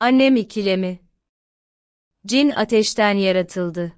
Annem ikilemi. Cin ateşten yaratıldı.